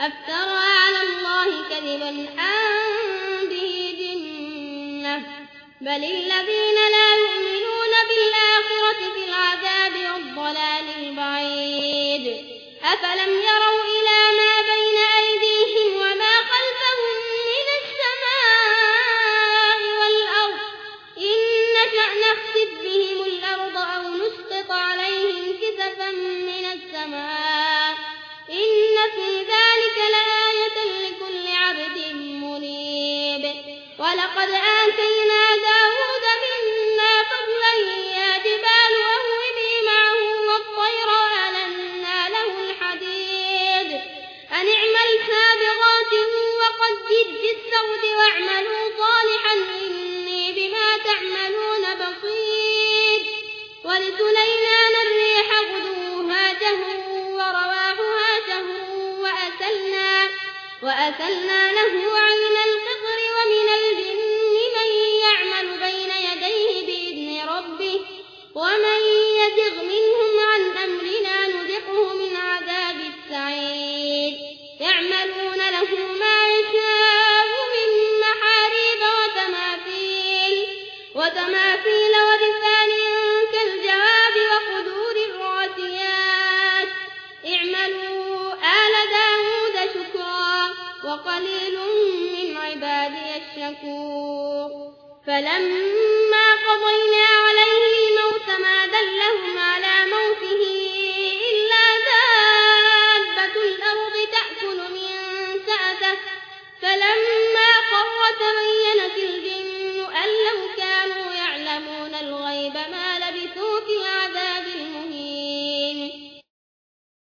أفترى على الله كذبا أم به جنة. بل الذين لا يؤمنون بالآخرة في العذاب والضلال البعيد. أفلم يروا ولقد آتينا داود منا فضلا يا جبال أوبي معه والطير وألنا له الحديد. أن اعمل سابغات وقدر في السود واعملوا صالحا إني بما تعملون بصير. ولسليمان الريح غدوها جهر ورواحها شهر وأسلنا, وأسلنا له يعملون له ما يشاء من محاريب وتماثيل وتماثيل ورسال كالجواب وقدور الراسيات. اعملوا آل داود شكرا وقليل من عبادي الشكور فلما قضينا تمن